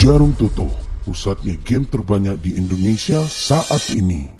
Jarum Toto, pusatnya game terbanyak di Indonesia saat ini.